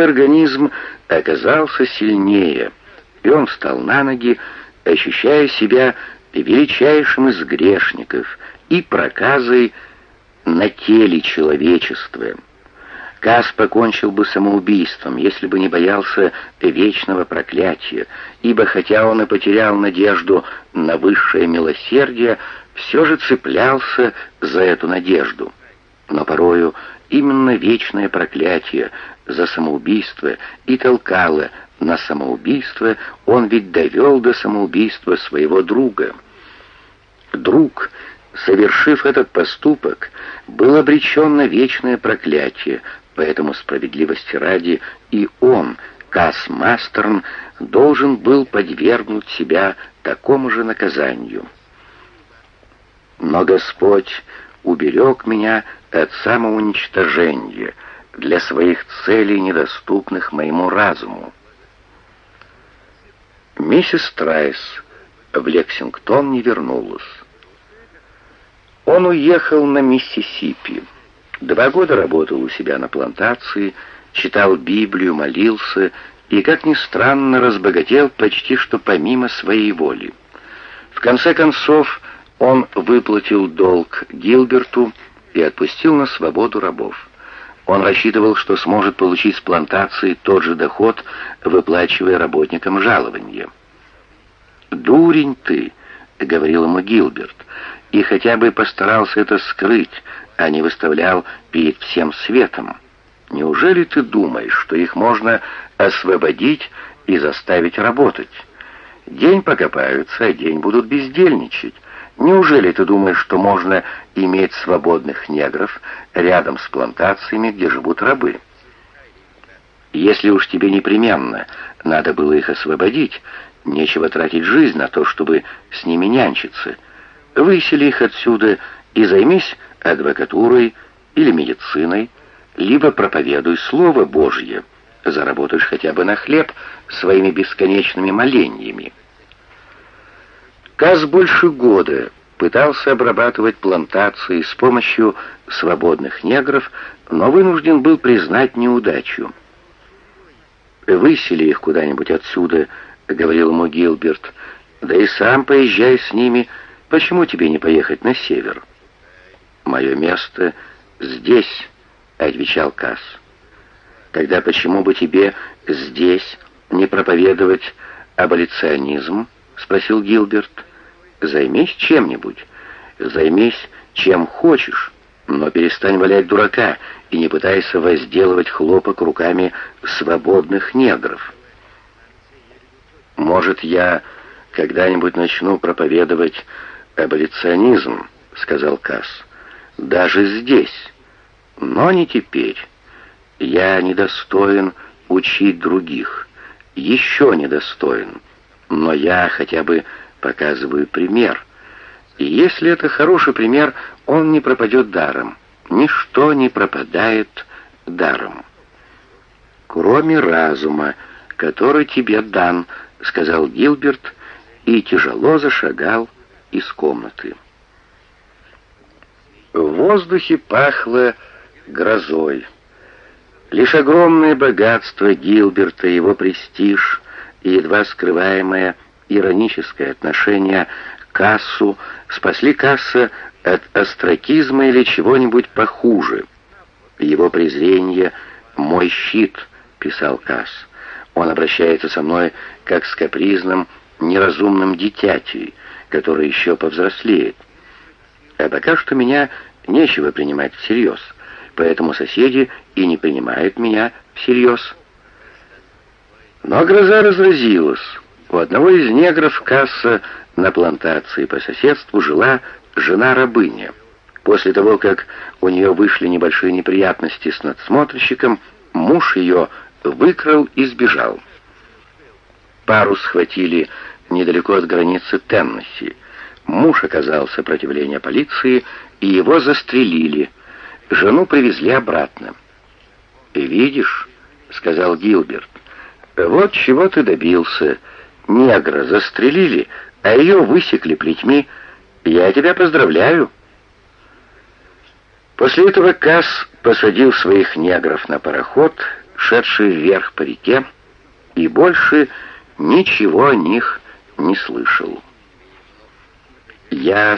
организм оказался сильнее, и он встал на ноги, ощущая себя величайшим из грешников и проказой на теле человечества. Кас покончил бы самоубийством, если бы не боялся вечного проклятия, ибо хотя он и потерял надежду на высшее милосердие, все же цеплялся за эту надежду. Но порою именно вечное проклятие за самоубийство и толкало на самоубийство, он ведь довел до самоубийства своего друга. Друг, совершив этот поступок, был обречен на вечное проклятие, поэтому справедливости ради и он, Кас Мастерн, должен был подвергнуть себя такому же наказанию. Но Господь уберег меня от самоуничтожения для своих целей, недоступных моему разуму. Миссис Трайс в Лексингтон не вернулась. Он уехал на Миссисипи. Два года работал у себя на плантации, читал Библию, молился и, как ни странно, разбогател почти что помимо своей воли. В конце концов, он выплатил долг Гилберту и отпустил на свободу рабов. Он рассчитывал, что сможет получить с плантации тот же доход, выплачивая работникам жалование. «Дурень ты!» — говорил ему Гилберт, и хотя бы постарался это скрыть, а не выставлял перед всем светом. Неужели ты думаешь, что их можно освободить и заставить работать? День покопаются, а день будут бездельничать. Неужели ты думаешь, что можно иметь свободных негров рядом с плантациями, где живут рабы? Если уж тебе непременно надо было их освободить, нечего тратить жизнь на то, чтобы с ними нянчиться. Высели их отсюда и займись адвокатурой или медициной, либо проповедуй Слово Божье, заработаешь хотя бы на хлеб своими бесконечными молениями. Каз больше года пытался обрабатывать плантации с помощью свободных негров, но вынужден был признать неудачу. «Высели их куда-нибудь отсюда», — говорил ему Гилберт, — «да и сам поезжай с ними. Почему тебе не поехать на север?» «Мое место здесь», — отвечал Касс. «Тогда почему бы тебе здесь не проповедовать аболиционизм?» — спросил Гилберт. Займись чем-нибудь. Займись чем хочешь, но перестань валять дурака и не пытайся возделывать хлопок руками свободных негров. Может, я когда-нибудь начну проповедовать аболиционизм, сказал Касс. Даже здесь. Но не теперь. Я недостоин учить других. Еще недостоин. Но я хотя бы показываю пример. И если это хороший пример, он не пропадет даром. Ничто не пропадает даром. Кроме разума, который тебе дан, сказал Гилберт и тяжело зашагал из комнаты. В воздухе пахло грозой. Лишь огромное богатство Гилберта, его престиж и едва скрываемая ироническое отношение к Кассу спасли Касса от остракизма или чего-нибудь похуже. Его презрение — мой щит, — писал Касс. Он обращается со мной как с капризным, неразумным дитятей, который еще повзрослеет. А пока что меня нечего принимать всерьез, поэтому соседи и не принимают меня всерьез. Но гроза разразилась. У одного из негров касса на плантации по соседству жила жена-рабыня. После того, как у нее вышли небольшие неприятности с надсмотрщиком, муж ее выкрал и сбежал. Пару схватили недалеко от границы Теннесси. Муж оказал сопротивление полиции, и его застрелили. Жену привезли обратно. «Видишь», — сказал Гилберт, — «вот чего ты добился» негра застрелили, а ее высекли плетьми. Я тебя поздравляю. После этого Касс посадил своих негров на пароход, шедшие вверх по реке, и больше ничего о них не слышал. Я